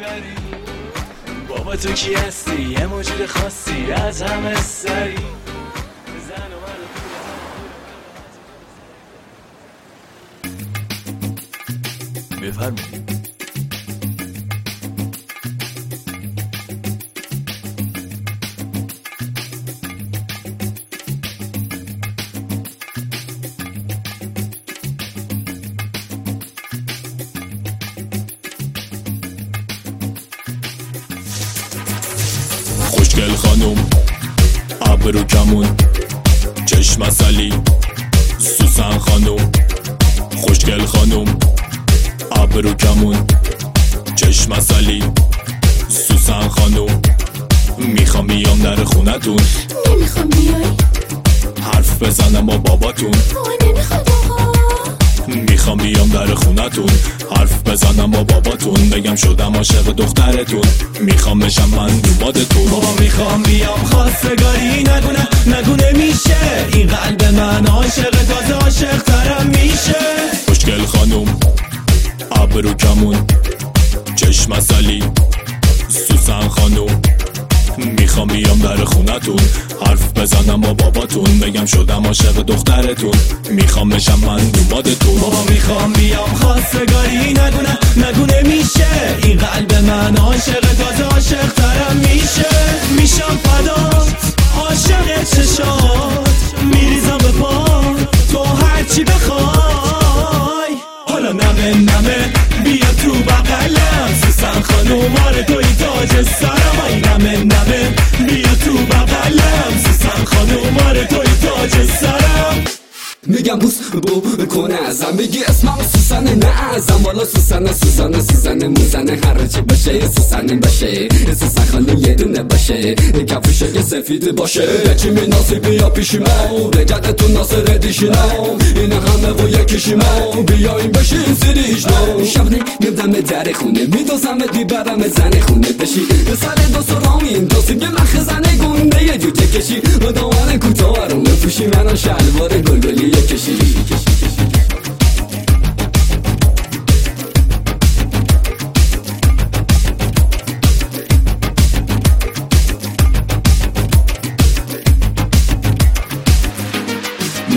می‌بری؟ بابا تو کی هستی؟ یه موجود خاصی از همه سری. بفرمایید خوشگل خانوم ابرو کمون چشم اصلی سوسن خانوم خوشگل خانوم ابرو کمون چشم اصلی سوسن خانوم می‌خوام بیام در خونتون. نمی‌خوام بیای. حرف بزنم با باباتون. در خونتون. حرف بزنم با باباتون. بگم شدم عاشق دخترتون. می‌خوام بشم من دومادتون بابا می‌خوام بیام خواستگاری نگونه نگونه میشه. این قلب من عاشق تازه عاشق ترم میشه. خوشگل خانوم ابرو کمون چشم اصلی سوسن خانوم می‌خوام بیام در خونتون. حرف بزنم با باباتون. بگم شدم عاشق دخترتون. می‌خوام بشم من دومادتون بابا می‌خوام بیام خواستگاری تاج سرم. میگم بوس بو کنه ازم. بگی اسمم سوسنه نه ازم. والا سوسنه سوسنه سوسنه موزنه. هر چی بشه سوسنه باشه. سوسن خاله یه دونه باشه. که سفید باشه. چی میناسی بیا پیشی من. رجت تو ناصر دیشینم این همه و یکیشی من. بیایم بشین سریش نو شبنه میبدم در خونه. میدوزم دی برم زن خونه. بشی سر دو سرامین دوستی که من خزنه گنده یه جوجه کشی. و دامن کوتاه رو بپوشی منو شلوار گلگلی کشی.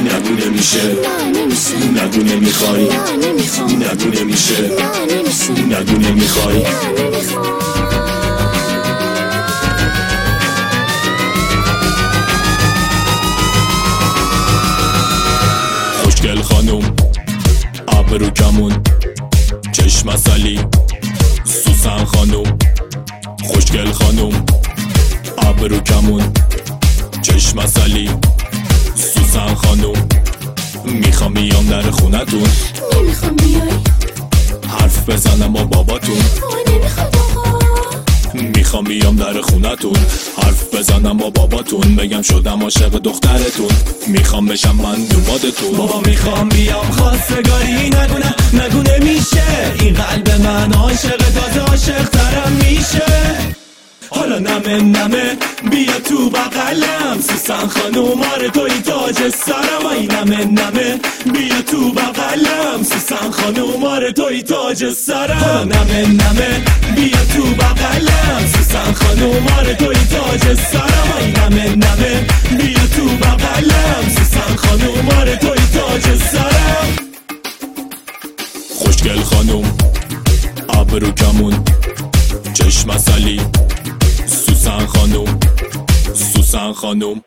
نگو نمیشه نه نمیشه نگو نمی‌خوای نه نمی‌خوام. ابرو کمون. چشم اصلی سوسن خانوم. خوشگل خانوم. ابرو کمون. چشم اصلی سوسن خانوم. می‌خوام بیام در خونتون. نمی‌خوام بیای؟ حرف بزنم با باباتون. می‌خوام بیام در خونتون. حرف بزنم با باباتون. بگم شدم عاشق دخترتون. می‌خوام بشم من دومادتون بابا می‌خوام بیام خواستگاری نگونه نگونه میشه. این قلب من عاشق تازه عاشق ترم میشه. حالا نمه نمه بیا تو بغلم. سوسن خانوم آره توی تاج سرم. ای نمه نمه بیا تو بغلم. سوسن خانوم آره توی تاج سرم. حالا نمه نمه بیا خانوم آره توی تاج سرم ای نمه نمه. بیا تو بغلم. سوسن خانوم آره توی تاج سرم. خوشگل خانوم ابرو کمون. چشم اصلی سوسن خانوم سوسن خانوم